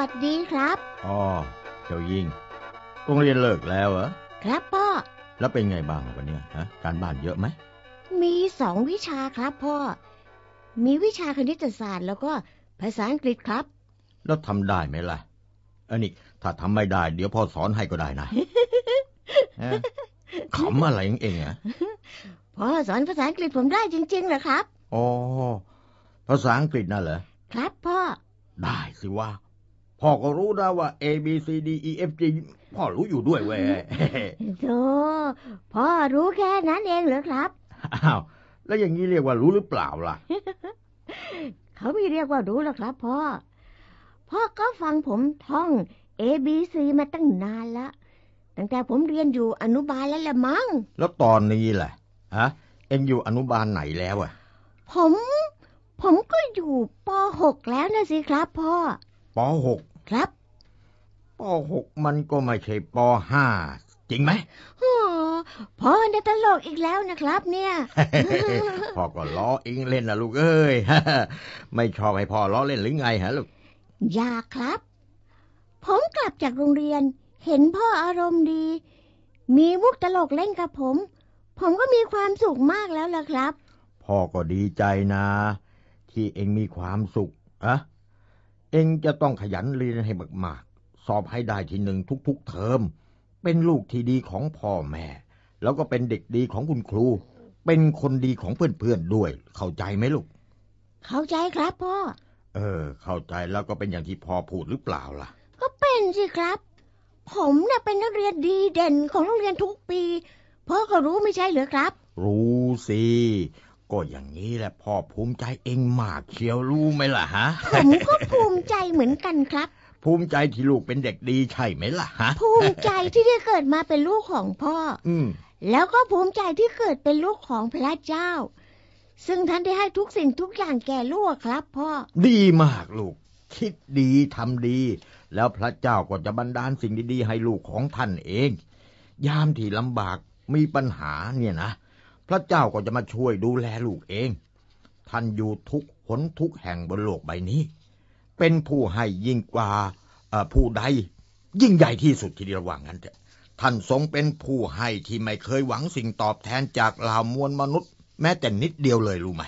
วัสดีครับ อ๋อ เจ้ายิงโรงเรียนเลิกแล้วเหรอ ครับพ่อ แล้วเป็นไงบ้างวันเนี้ยฮะ การบ้านเยอะไหม มีสองวิชาครับพ่อ มีวิชาคณิตศาสตร์แล้วก็ภาษาอังกฤษครับ แล้วทำได้ไหมล่ะ อันนี้ถ้าทำไม่ได้ เดี๋ยวพ่อสอนให้ก็ได้นะฮะขำอะไรของเองอะพ่อสอนภาษาอังกฤษผมได้จริงๆเหรอครับ อ๋อ ภาษาอังกฤษน่ะเหรอ ครับพ่อ ได้สิว่า พ่อก็รู้นะว่า A B C D E F G พ่อรู้อยู่ด้วยเว้ยโธ่พ่อรู้แค่นั้นเองเหรอครับ อ้าว แล้วอย่างนี้เรียกว่ารู้หรือเปล่าล่ะ เขาไม่เรียกว่ารู้หรอกครับ พ่อ พ่อก็ฟังผมท่อง A B C มาตั้งนานละ ตั้งแต่ผมเรียนอยู่อนุบาลแล้วละมั้ง แล้วตอนนี้แหละฮะ เอ็งอยู่อนุบาลไหนแล้วอะผม ผมก็อยู่ป .6 แล้วนะสิครับ พ่อปหก ครับปหกมันก็ไม่ใช่ปห้าจริงไหมโอ้พ่อเนี่ยตลกอีกแล้วนะครับ เนี่ย พ่อก็ล้อเองเล่นนะลูกเอ้ย ไม่ชอบให้พ่อล้อเล่นหรือไงฮะลูก อยากครับ ผมกลับจากโรงเรียน เห็นพ่ออารมณ์ดี มีมุกตลกเล่นกับผม ผมก็มีความสุขมากแล้วล่ะครับ พ่อก็ดีใจนะ ที่เองมีความสุขอะ เองจะต้องขยันเรียนให้มากๆ สอบให้ได้ที่หนึ่งทุกๆเทอม เป็นลูกที่ดีของพ่อแม่ แล้วก็เป็นเด็กดีของคุณครู เป็นคนดีของเพื่อนๆด้วย เข้าใจไหมลูก เข้าใจครับพ่อ เออ เข้าใจแล้วก็เป็นอย่างที่พ่อพูดหรือเปล่าล่ะ ก็เป็นสิครับ ผมเน่ะเป็นนักเรียนดีเด่นของโรงเรียนทุกปี พ่อก็รู้ไม่ใช่เหรือครับ รู้สิ ก็อย่างนี้แหละพ่อภูมิใจเองมากเชียวรู้ไหมล่ะฮะ ผมก็ภูมิใจเหมือนกันครับ ภูมิใจที่ลูกเป็นเด็กดีใช่ไหมล่ะฮะ ภูมิใจที่ได้เกิดมาเป็นลูกของพ่อ อืมแล้วก็ภูมิใจที่เกิดเป็นลูกของพระเจ้า ซึ่งท่านได้ให้ทุกสิ่งทุกอย่างแก่ลูกครับพ่อ ดีมากลูก คิดดีทำดี แล้วพระเจ้าก็จะบันดาลสิ่งดีๆให้ลูกของท่านเอง ยามที่ลำบากมีปัญหาเนี่ยนะ พระเจ้าก็จะมาช่วยดูแลลูกเอง ท่านอยู่ทุกหนทุกแห่งบนโลกใบนี้ เป็นผู้ให้ยิ่งกว่าผู้ใด ยิ่งใหญ่ที่สุดที่เดียวว่างั้นเถอะท่านทรงเป็นผู้ให้ที่ไม่เคยหวังสิ่งตอบแทนจากเหล่ามวลมนุษย์ แม้แต่นิดเดียวเลยรู้ไหม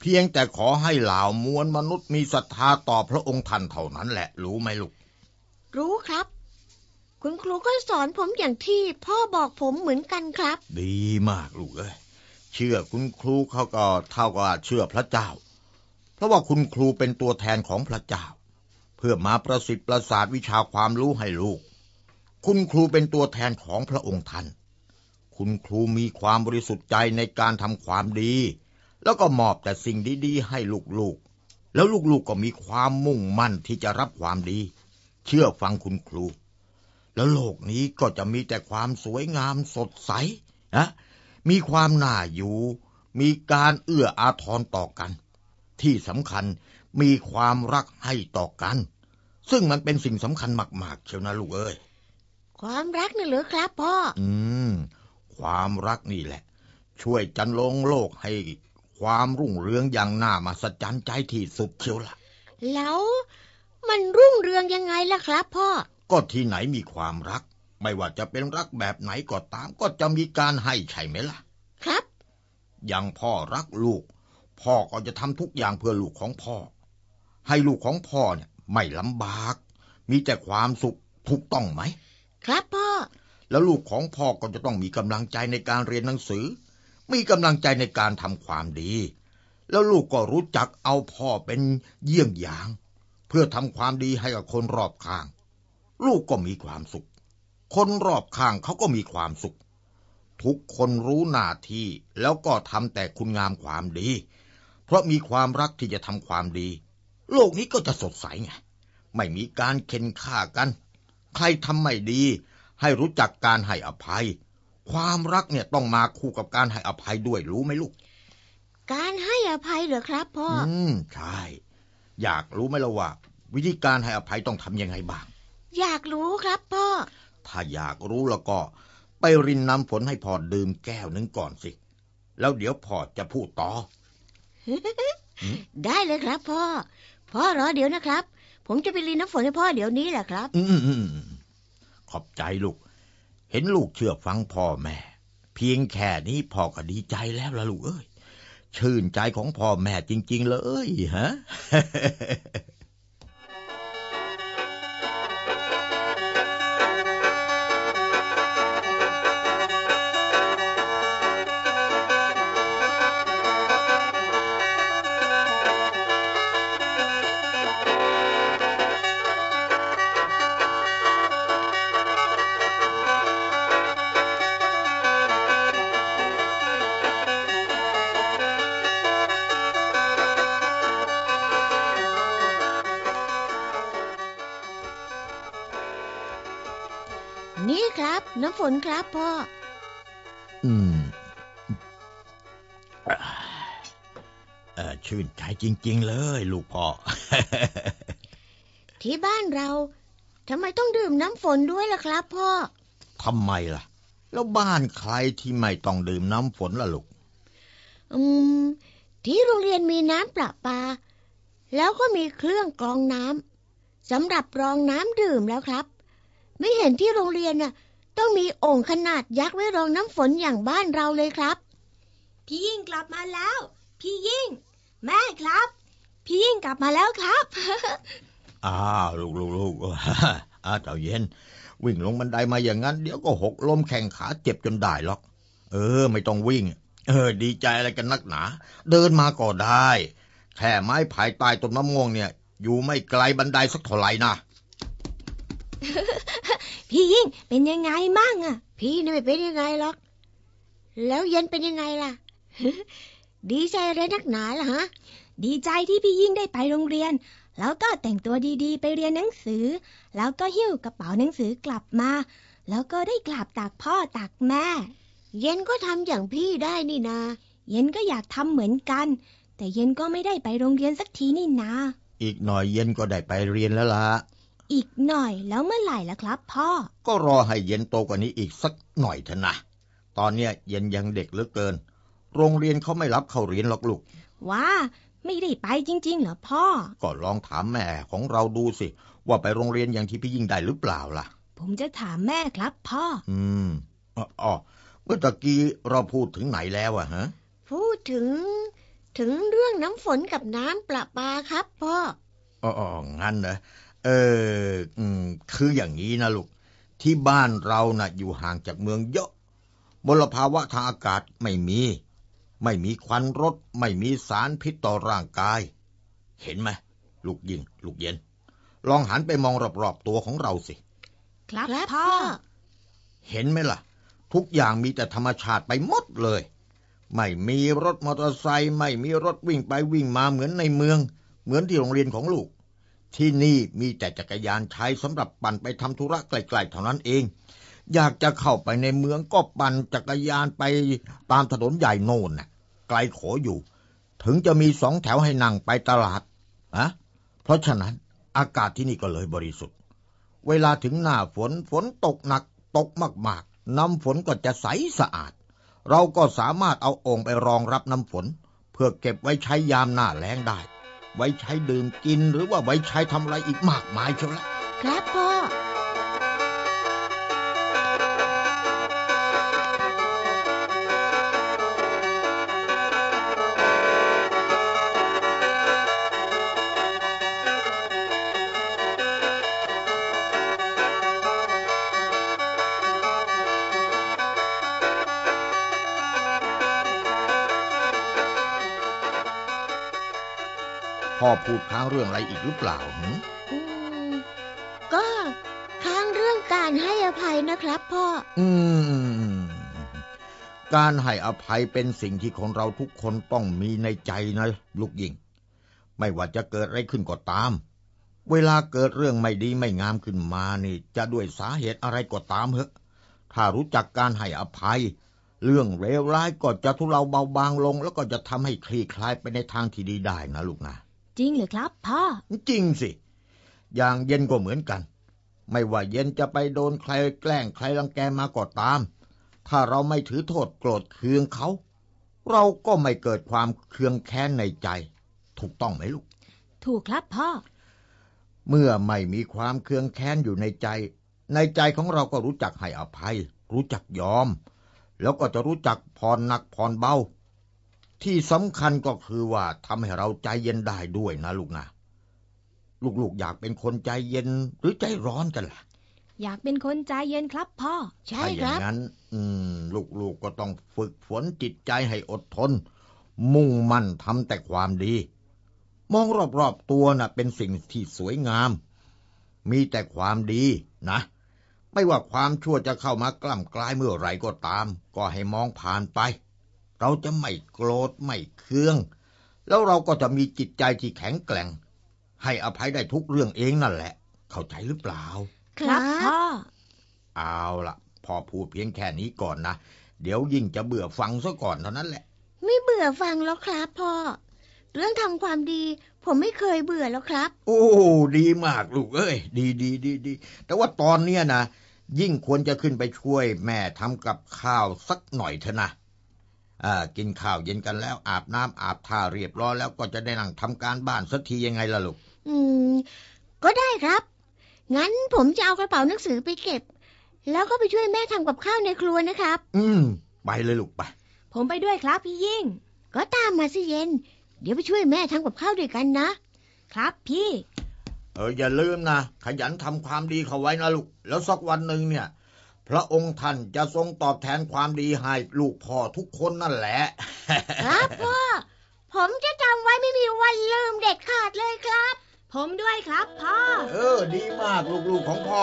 เพียงแต่ขอให้เหล่ามวลมนุษย์มีศรัทธาต่อพระองค์ท่านเท่านั้นแหละ รู้ไหมลูก รู้ครับ คุณครูก็สอนผมอย่างที่พ่อบอกผมเหมือนกันครับ ดีมากลูกเอ้ยเชื่อคุณครูเขาก็เท่ากับเชื่อพระเจ้า เพราะว่าคุณครูเป็นตัวแทนของพระเจ้า เพื่อมาประสิทธิ์ประสาทวิชาความรู้ให้ลูก คุณครูเป็นตัวแทนของพระองค์ท่าน คุณครูมีความบริสุทธิ์ใจในการทำความดี แล้วก็มอบแต่สิ่งดีๆให้ลูกๆ แล้วลูกๆก็มีความมุ่งมั่นที่จะรับความดี เชื่อฟังคุณครู แล้วโลกนี้ก็จะมีแต่ความสวยงามสดใสนะมีความน่าอยู่ มีการเอื้ออาทรต่อกัน ที่สำคัญมีความรักให้ต่อกัน ซึ่งมันเป็นสิ่งสำคัญมาก ๆ เชียวนะลูกเอ้ยความรักนี่เหรือครับพ่อ อืม ความรักนี่แหละ ช่วยจันลงโลกให้คความรุ่งเรืองอย่างน่ามาสจรรย์ใจที่สุดเชียวละ่ะ แล้วมันรุ่งเรืองยังไงล่ะครับพ่อ ก็ที่ไหนมีความรัก ไม่ว่าจะเป็นรักแบบไหนก็ตาม ก็จะมีการให้ใช่ไหมล่ะ ครับอย่างพ่อรักลูก พ่อก็จะทำทุกอย่างเพื่อลูกของพ่อ ให้ลูกของพ่อเนี่ยไม่ลำบาก มีแต่ความสุขถูกต้องไหม ครับพ่อ แล้วลูกของพ่อก็จะต้องมีกำลังใจในการเรียนหนังสือ มีกำลังใจในการทำความดี แล้วลูกก็รู้จักเอาพ่อเป็นเยี่ยงอย่าง เพื่อทำความดีให้กับคนรอบข้าง ลูกก็มีความสุข คนรอบข้างเขาก็มีความสุข ทุกคนรู้หน้าที่แล้วก็ทำแต่คุณงามความดี เพราะมีความรักที่จะทำความดี โลกนี้ก็จะสดใสไง ไม่มีการเค้นฆ่ากัน ใครทำไม่ดี ให้รู้จักการให้อภัย ความรักเนี่ยต้องมาคู่กับการให้อภัยด้วยรู้ไหมลูก การให้อภัยเหรอครับพ่อ อืมใช่ อยากรู้ไหมล่ะว่า วิธีการให้อภัยต้องทำยังไงบ้าง อยากรู้ครับพ่อ ถ้าอยากรู้แล้วก็ ไปรินน้ำฝนให้พ่อดื่มแก้วหนึ่งก่อนสิ แล้วเดี๋ยวพ่อจะพูดต่อ ได้เลยครับพ่อ พ่อรอเดี๋ยวนะครับ ผมจะไปรีนน้ำฝนให้พ่อเดี๋ยวนี้แหละครับอืมอืมอืมขอบใจลูก เห็นลูกเชื่อฟังพ่อแม่ เพียงแค่นี้พ่อก็ดีใจแล้วล่ะลูกเอ้ย ชื่นใจของพ่อแม่จริง ๆ เลยฮะ จจริง ๆ เลย ลูกพ่อ ที่บ้านเราทำไมต้องดื่มน้ำฝนด้วยล่ะครับ พ่อทำไมล่ะ แล้วบ้านใครที่ไม่ต้องดื่มน้ำฝนล่ะลูก อืม ที่โรงเรียนมีน้ำประปา แล้วก็มีเครื่องกรองน้ำสำหรับรองน้ำดื่มแล้วครับ ไม่เห็นที่โรงเรียนน่ะ ต้องมีโอ่งขนาดยักษ์ไว้รองน้ำฝนอย่างบ้านเราเลยครับ พี่ยิ่งกลับมาแล้ว พี่ยิ่ง แม่ครับ พี่ยิ่งกลับมาแล้วครับ อ้าวลูกลูกลูกอ้าเจ้าเย็น วิ่งลงบันไดมาอย่างนั้น เดี๋ยวก็หกล้มแข่งขาเจ็บจนได้หรอก เออ ไม่ต้องวิ่ง เออ ดีใจอะไรกันนักหนา เดินมาก็ได้ แค่ไม้ไผ่ใต้ต้นมะม่วงเนี่ย อยู่ไม่ไกลบันไดสักเท่าไหร่นะพี่ยิ่งเป็นยังไงมั่งอะพี่นี่ไม่เป็นยังไงหรอก แล้วเย็นเป็นยังไงล่ะ ดีใจอะไรนักหนาล่ะฮะ ดีใจที่พี่ยิ่งได้ไปโรงเรียน แล้วก็แต่งตัวดีๆ ไปเรียนหนังสือ แล้วก็หิ้วกระเป๋าหนังสือกลับมา แล้วก็ได้กราบตักพ่อตักแม่ เย็นก็ทำอย่างพี่ได้นี่นา เย็นก็อยากทำเหมือนกัน แต่เย็นก็ไม่ได้ไปโรงเรียนสักทีนี่นา อีกหน่อยเย็นก็ได้ไปเรียนแล้วล่ะ อีกหน่อยแล้วเมื่อไหร่ล่ะครับ พ่อ ก็รอให้เย็นโตกว่านี้อีกสักหน่อยเถอะนะ ตอนเนี้ยเย็นยังเด็กเหลือเกิน โรงเรียนเขาไม่รับเข้าเรียนหรอกลูกว่าไม่ได้ไปจริง ๆ เหรอพ่อ ก็ลองถามแม่ของเราดูสิ ว่าไปโรงเรียนอย่างที่พี่ยิ่งได้หรือเปล่าล่ะ ผมจะถามแม่ครับพ่อ อืมอ๋ออ๋อเมื่อตะกี้เราพูดถึงไหนแล้วอะฮะ พูดถึง ถึงเรื่องน้ำฝนกับน้ำประปาครับพ่ออ๋ออ๋องั้นเหรอ เอออืมคืออย่างนี้นะลูก ที่บ้านเรานะ่ะอยู่ห่างจากเมืองเยอะมลภาวะทางอากาศไม่มี ไม่มีควันรถ ไม่มีสารพิษต่อร่างกาย เห็นไหมลูกยิง ลูกเย็น ลองหันไปมองรอบๆตัวของเราสิ ครับครับพ่อพ่อ เห็นไหมล่ะ ทุกอย่างมีแต่ธรรมชาติไปหมดเลย ไม่มีรถมอเตอร์ไซค์ไม่มีรถวิ่งไปวิ่งมาเหมือนในเมือง เหมือนที่โรงเรียนของลูก ที่นี่มีแต่จักรยานใช้สำหรับปั่นไปทำธุระไกลๆเท่านั้นเอง อยากจะเข้าไปในเมืองก็ปั่นจักรยานไปตามถนนใหญ่โน่นน่ะ ไกลโขอยู่ ถึงจะมีสองแถวให้นั่งไปตลาดอะเพราะฉะนั้นอากาศที่นี่ก็เลยบริสุทธิ์ เวลาถึงหน้าฝนฝนตกหนักตกมากๆ น้ำฝนก็จะใสสะอาด เราก็สามารถเอาโอ่งไปรองรับน้ำฝนเพื่อพื่อเก็บไว้ใช้ยามหน้าแล้งได้ ไว้ใช้ดื่มกินหรือว่าไว้ใช้ทำอะไรอีกมากมายเชียวละครับพ่อ พ่อพูดค้างเรื่องอะไรอีกหรือเปล่าหืมอืมก็ค้างเรื่องการให้อภัยนะครับพ่อ อืม การให้อภัยเป็นสิ่งที่คนเราทุกคนต้องมีในใจนะลูกหญิง ไม่ว่าจะเกิดอะไรขึ้นก็ตาม เวลาเกิดเรื่องไม่ดีไม่งามขึ้นมานี่ จะด้วยสาเหตุอะไรก็ตามเหอะถ้ารู้จักการให้อภัย เรื่องเลวร้ายก็จะทุเลาเบาบางลง แล้วก็จะทำให้คลี่คลายไปในทางที่ดีได้นะลูกนะ จริงเหรือครับพ่อ จริงสิ อย่างเย็นก็เหมือนกัน ไม่ว่าเย็นจะไปโดนใครแกล้งใครรังแกมาก็ตาม ถ้าเราไม่ถือโทษโกรธเคืองเขา เราก็ไม่เกิดความเคืองแค้นในใจ ถูกต้องไหมลูก ถูกครับพ่อ เมื่อไม่มีความเคืองแค้นอยู่ในใจ ในใจของเราก็รู้จักให้อภัย รู้จักยอม แล้วก็จะรู้จักผ่อนหนักผ่อนเบา ที่สำคัญก็คือว่าทำให้เราใจเย็นได้ด้วยนะลูกนะลูกๆอยากเป็นคนใจเย็นหรือใจร้อนกันล่ะ อยากเป็นคนใจเย็นครับพ่อ ใช่ถ้าอคย่ารับงนั้น อืม ลูกๆก็ต้องฝึกฝนจิตใจให้อดทน มุ่งมั่นทำแต่ความดี มองรอบๆตัวน่ะ เป็นสิ่งที่สวยงาม มีแต่ความดีนะ ไม่ว่าความชั่วจะเข้ามากล่ำกลายเมื่อไหรก็ตาม ก็ให้มองผ่านไป เราจะไม่โกรธไม่เคือง แล้วเราก็จะมีจิตใจที่แข็งแกร่ง ให้อภัยได้ทุกเรื่องเองนั่นแหละ เข้าใจหรือเปล่า ครับพ่อเอาละพอพูดเพียงแค่นี้ก่อนนะเดี๋ยวยิ่งจะเบื่อฟังซะก่อนเท่านั้นแหละ ไม่เบื่อฟังแล้วครับพ่อเรื่องทำความดี ผมไม่เคยเบื่อแล้วครับ โอ้ดีมากลูกเอ้ย ดีดีดีดีแต่ว่าตอนเนี้ยนะยิ่งควรจะขึ้นไปช่วยแม่ทำกับข้าวสักหน่อยเถอะนะอ่า กินข้าวเย็นกันแล้วอาบน้ำอาบท่าเรียบร้อยแล้วก็จะได้นั่งทำการบ้านสักทียังไงล่ะลูก อืม ก็ได้ครับ งั้นผมจะเอากระเป๋าหนังสือไปเก็บ แล้วก็ไปช่วยแม่ทำกับข้าวในครัวนะครับ อืม ไปเลยลูกไป ผมไปด้วยครับพี่ยิ่ง ก็ตามมาสิเย็น เดี๋ยวไปช่วยแม่ทำกับข้าวด้วยกันนะ ครับพี่ เอออย่าลืมนะขยันทำความดีเข้าไว้นะลูก แล้วสักวันหนึ่งเนี่ย พระองค์ท่านจะทรงตอบแทนความดีให้ลูกพ่อทุกคนนั่นแหละครับพ่อ ผมจะจำไว้ไม่มีวันลืมเด็ดขาดเลยครับ ผมด้วยครับพ่อ เออ ดีมากลูกๆของพ่อ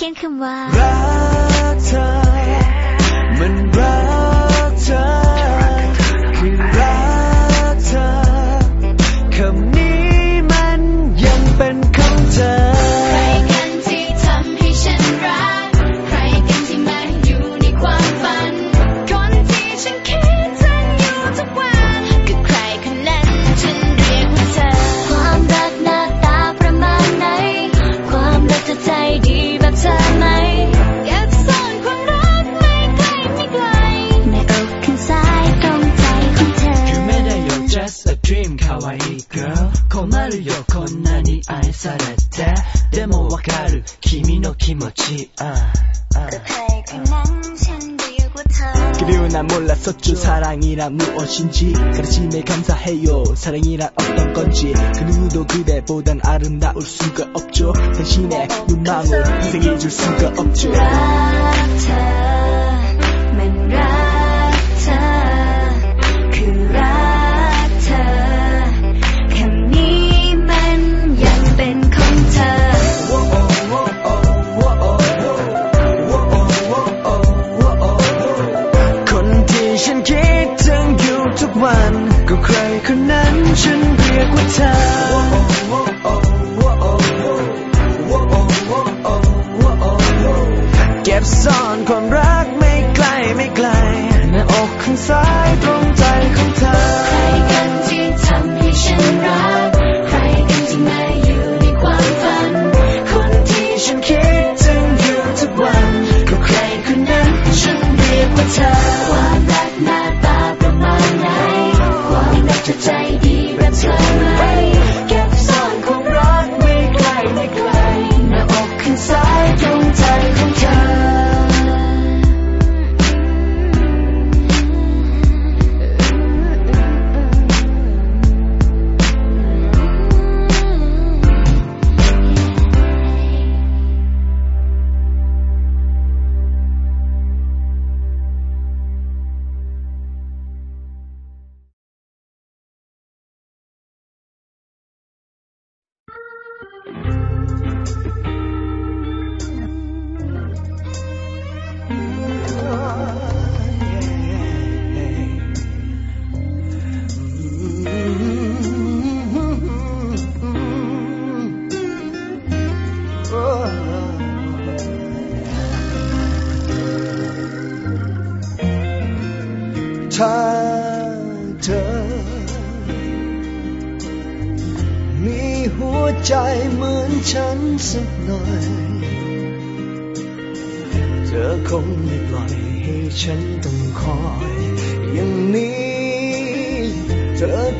เอา 무엇인지 가르침에 감사해요. 사랑이란 어떤 건지. 그 누구도 그대보단 아름다울 수가 없죠. 당신의 눈망울 희생해줄 수가 없죠 เธอ เก็บซ่อนความรักไม่ไกลไม่ไกลหน้าอกข้างซ้ายตรงใจของเธอ ใครกันที่ทำให้ฉันรัก ใครกันที่มาอยู่ในความฝัน คนที่ฉันคิดถึงอยู่ทุกวันก็ใครคนนั้นฉันเรียกว่าเธอ ใจดีแบบเธอไหมเ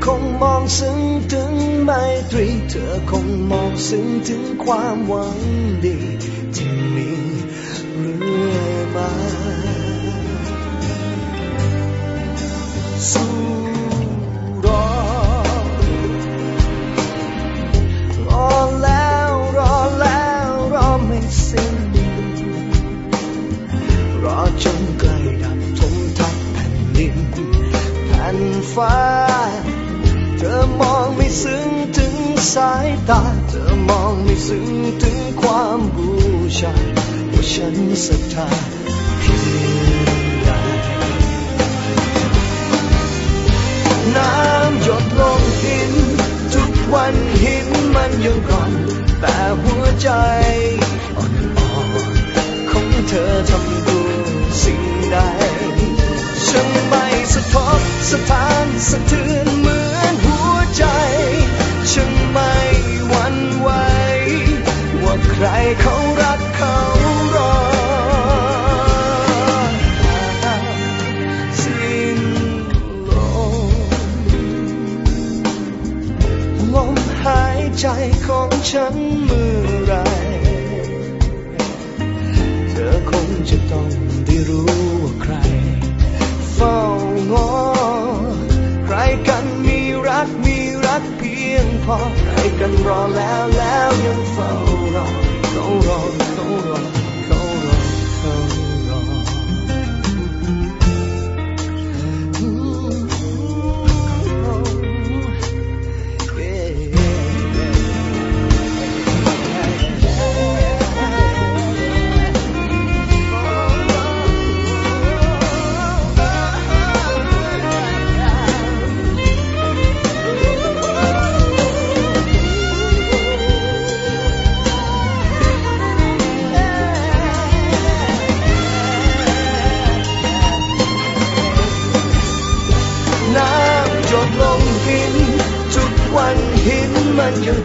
คงมองซึ้งถึงไมตรี เธอคงมองซึ้งถึงความหวังดีที่มีเรื่อยมาสู้รอรอแล้วรอแล้วรอไม่สิ้นรอจนใกล้ดับทมทับแผ่นดินแผ่นฟ้า ซึ้งถึงสายตา เธอมองไม่ซึ้งถึงความบูชาว่าฉันศรัทธาเพียงใดน้ำหยดลงหิน ทุกวันหินมันยังร่อน แต่หัวใจอ่อนๆของเธอทำด้วยสิ่งใด ฉันไม่สะทกสะท้านสะเทือน ฉันเมื่อไร เธอคงจะต้องได้รู้ว่าใคร เฝ้างอ ใครกันมีรักมีรักเพียงพอ ใครกันรอแล้วแล้วยังเฝ้ารอต้องรอต้องรอ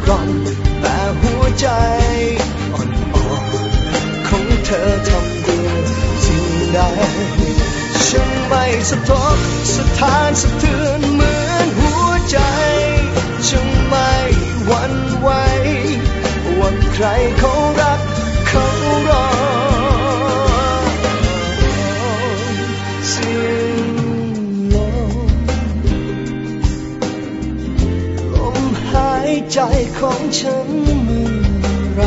กร่อนแต่หัวใจอ่อนๆของเธอทำด้วยสิ่งใดฉันไม่สะทกสะท้านสะเทือนเหมือนหัวใจฉันไม่หวั่นไหวว่าใครเขา ของฉันเมื่อไร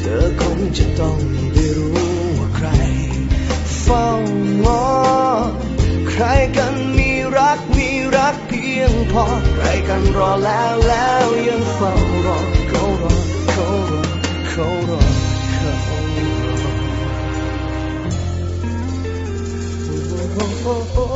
เธอคงจะต้องได้รู้ว่าใคร เฝ้างอ ใครกันมีรักมีรักเพียงพอ ใครกันรอแล้วแล้วยังเฝ้ารอเขารอเขารอเขารอเขารอ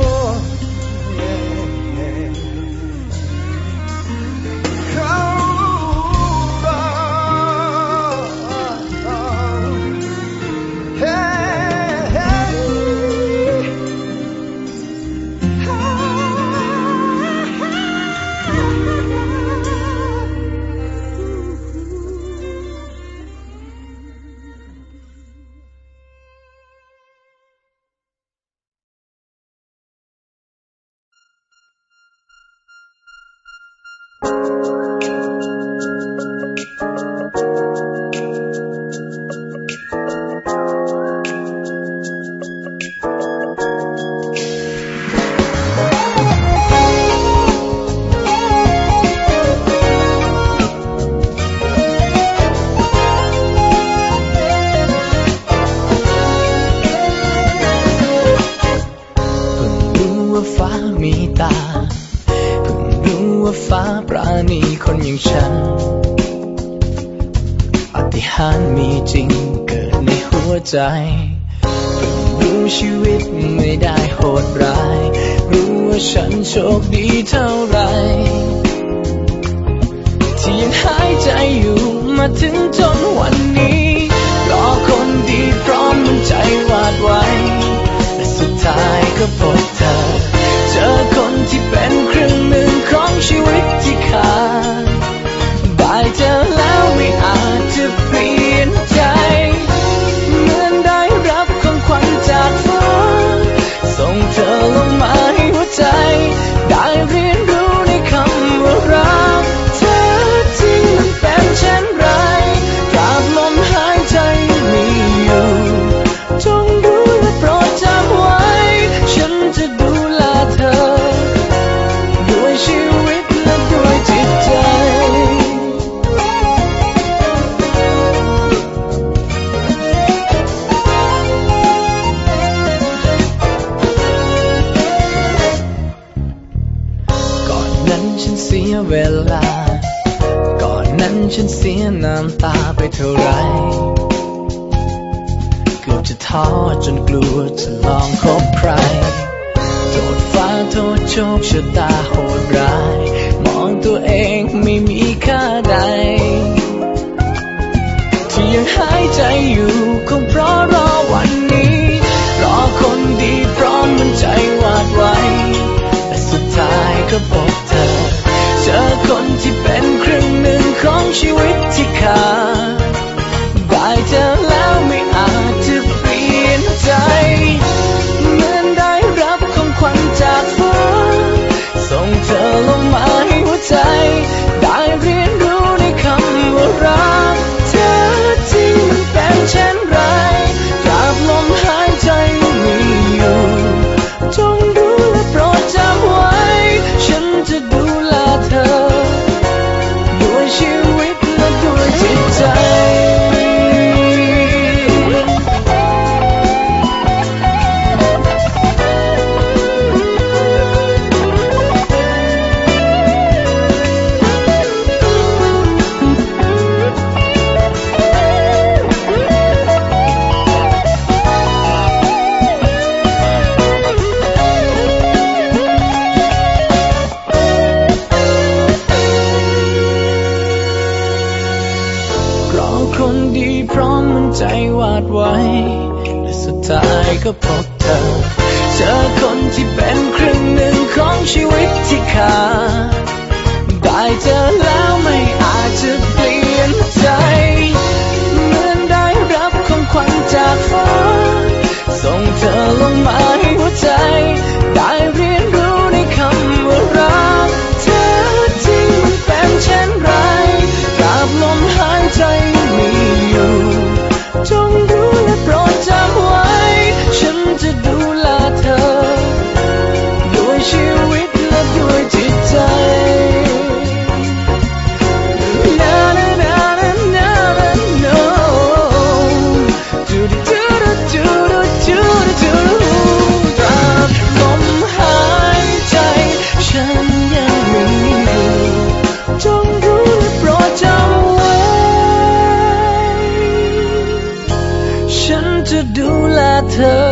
าฏิหาริย์มีจริงเกิดในหัวใจเพิ่งรู้ชีวิตไม่ได้โหดร้าย รู้ว่าฉันโชคดีเท่าไร ที่ยังหายใจอยู่มาถึงจนวันนี้รอคนดีพร้อมมันใจวาดไว้และสุดท้ายก็พบเธอ เจอคนที่เป็นครึ่งหนึ่งของชีวิตที่ขาดได้เจอแล้วไม่อาจจะ จากฟ้าส่งเธอลงมาให้หัวใจได้เรีย แ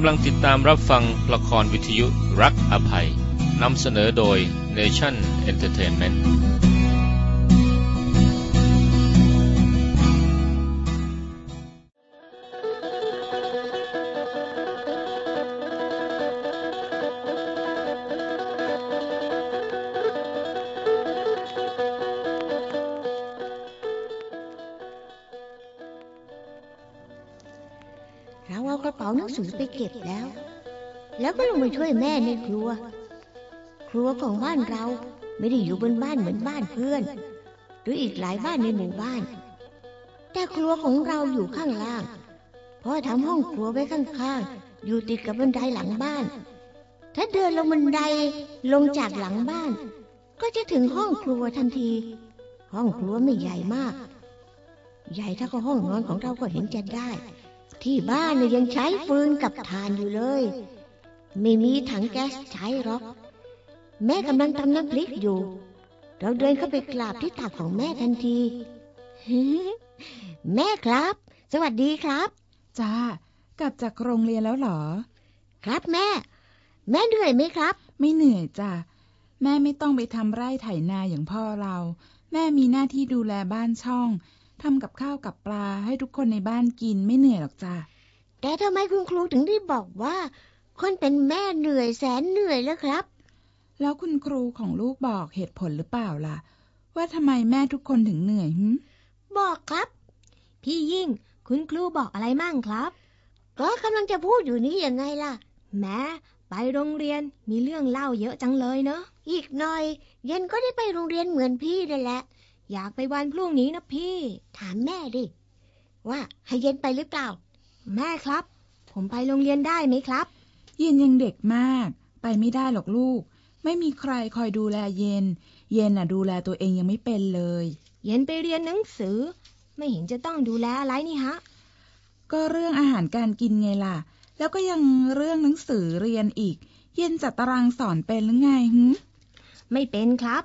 กำลังติดตามรับฟังละครวิทยุรักอภัยนำเสนอโดย Nation Entertainment สือไปเก็บแล้ว แล้วก็ลงไปช่วยแม่ในครัว ครัวของบ้านเราไม่ได้อยู่บนบ้านเหมือนบ้านเพื่อน หรืออีกหลายบ้านในหมู่บ้าน แต่ครัวของเราอยู่ข้างล่างเพราะทำห้องครัวไว้ข้างๆ อยู่ติดกับบันไดหลังบ้าน ถ้าเดินลงบันไดลงจากหลังบ้าน ก็จะถึงห้องครัวทันที ห้องครัวไม่ใหญ่มาก ใหญ่เท่ากับห้องนอนของเราก็เห็นจะได้ ที่บ้านเนี่ยยังใช้ฟืนกับถ่านอยู่เลย ไม่มีถังแก๊สใช้หรอก แม่กำลังทำน้ำพริกอยู่ เราเดินเข้าไปกราบที่ตักของแม่ทันที แม่ครับ สวัสดีครับ จ้ากลับจากโรงเรียนแล้วเหรอ ครับแม่ แม่เหนื่อยไหมครับ ไม่เหนื่อยจ้ะแม่ไม่ต้องไปทำไร่ไถนาอย่างพ่อเรา แม่มีหน้าที่ดูแลบ้านช่อง ทำกับข้าวกับปลาให้ทุกคนในบ้านกินไม่เหนื่อยหรอกจ้ะแต่ทำไมคุณครูถึงได้บอกว่า คนเป็นแม่เหนื่อยแสนเหนื่อยแล้วครับ แล้วคุณครูของลูกบอกเหตุผลหรือเปล่าล่ะ ว่าทำไมแม่ทุกคนถึงเหนื่อยหึบอกครับ พี่ยิ่งคุณครูบอกอะไรมั่งครับ ก็กำลังจะพูดอยู่นี้ยังไงล่ะแม้ไปโรงเรียนมีเรื่องเล่าเยอะจังเลยเนอะอีกหน่อย เย็นก็ได้ไปโรงเรียนเหมือนพี่นั่นแหละ อยากไปวันพรุ่งนี้นะพี่ ถามแม่ดิ ว่าให้เย็นไปหรือเปล่า แม่ครับ ผมไปโรงเรียนได้ไหมครับ เย็นยังเด็กมาก ไปไม่ได้หรอกลูก ไม่มีใครคอยดูแลเย็น เย็นน่ะดูแลตัวเองยังไม่เป็นเลย เย็นไปเรียนหนังสือ ไม่เห็นจะต้องดูแลอะไรนี่ฮะ ก็เรื่องอาหารการกินไงล่ะ แล้วก็ยังเรื่องหนังสือเรียนอีก เย็นจัดตารางสอนเป็นหรือไงหึไม่เป็นครับ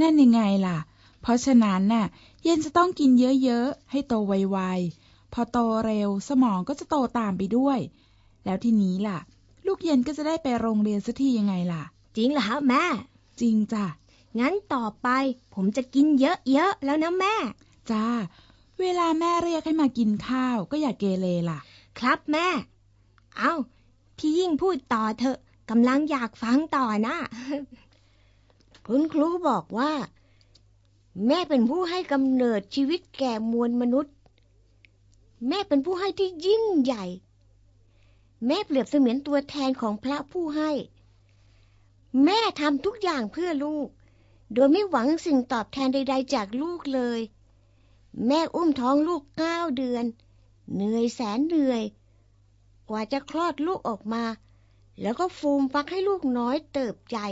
นั่นยังไงล่ะ เพราะฉะนั้นน่ะ เย็นจะต้องกินเยอะๆ ให้โตไวๆ พอโตเร็วสมองก็จะโตตามไปด้วย แล้วทีนี้ล่ะ ลูกเย็นก็จะได้ไปโรงเรียนสักทียังไงล่ะ จริงเหรอฮะแม่ จริงจ้ะ งั้นต่อไปผมจะกินเยอะๆ แล้วนะแม่ จ้า เวลาแม่เรียกให้มากินข้าวก็อย่าเกเรล่ะ ครับแม่ เอาพี่ยิ่งพูดต่อเถอะกำลังอยากฟังต่อนะ คุณครูบอกว่า แม่เป็นผู้ให้กำเนิดชีวิตแก่มวลมนุษย์ แม่เป็นผู้ให้ที่ยิ่งใหญ่ แม่เปรียบเสมือนตัวแทนของพระผู้ให้ แม่ทำทุกอย่างเพื่อลูก โดยไม่หวังสิ่งตอบแทนใด ๆ จากลูกเลย แม่อุ้มท้องลูกเก้าเดือน เหนื่อยแสนเหนื่อย กว่าจะคลอดลูกออกมา แล้วก็ฟูมฟักให้ลูกน้อยเติบใหญ่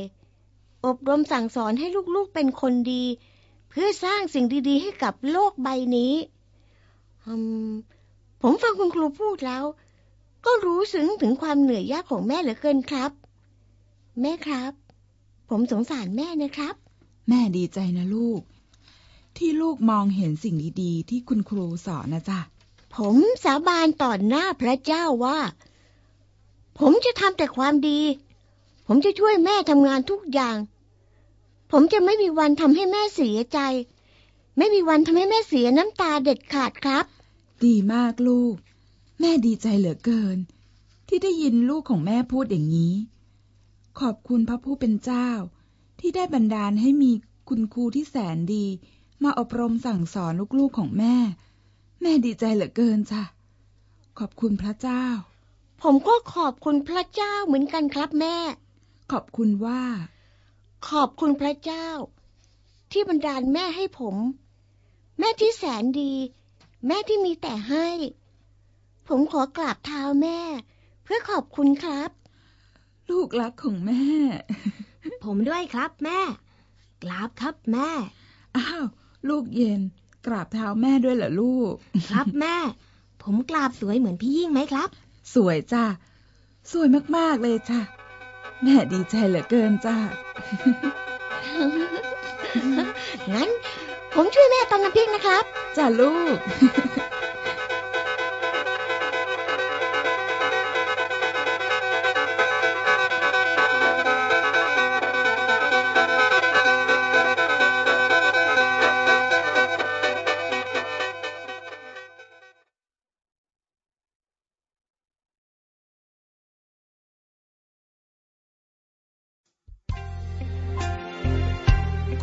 อบรมสั่งสอนให้ลูกๆเป็นคนดี พื่อพื่อสร้างสิ่งดีๆ ให้กับโลกใบนี้ ผมฟังคุณครูพูดแล้ว ก็รู้สึงถึงความเหนื่อยยากของแม่เหลือเกินครับ แม่ครับ ผมสงสารแม่นะครับ แม่ดีใจนะลูก ที่ลูกมองเห็นสิ่งดีๆ ที่คุณครูสอนนะจ๊ะ ผมสาบานต่อหน้าพระเจ้าว่า ผมจะทำแต่ความดี ผมจะช่วยแม่ทำงานทุกอย่าง ผมจะไม่มีวันทำให้แม่เสียใจ ไม่มีวันทำให้แม่เสียน้ำตาเด็ดขาดครับ ดีมากลูก แม่ดีใจเหลือเกิน ที่ได้ยินลูกของแม่พูดอย่างนี้ ขอบคุณพระผู้เป็นเจ้า ที่ได้บันดาลให้มีคุณครูที่แสนดี มาอบรมสั่งสอนลูกๆของแม่ แม่ดีใจเหลือเกินจ้ะ ขอบคุณพระเจ้า ผมก็ขอบคุณพระเจ้าเหมือนกันครับแม่ ขอบคุณว่า ขอบคุณพระเจ้า ที่บันดาลแม่ให้ผม แม่ที่แสนดี แม่ที่มีแต่ให้ ผมขอกราบเท้าแม่ เพื่อขอบคุณครับ ลูกรักของแม่ ผมด้วยครับแม่ กราบครับแม่ อ้าว ลูกเย็น กราบเท้าแม่ด้วยเหรอลูก ครับแม่ ผมกราบสวยเหมือนพี่ยิ่งไหมครับ สวยจ้าสวยมากๆเลยจ้า แม่ดีใจเหลือเกินจ้า งั้น ผมช่วยแม่ตำน้ำพริกนะครับ จ้าลูก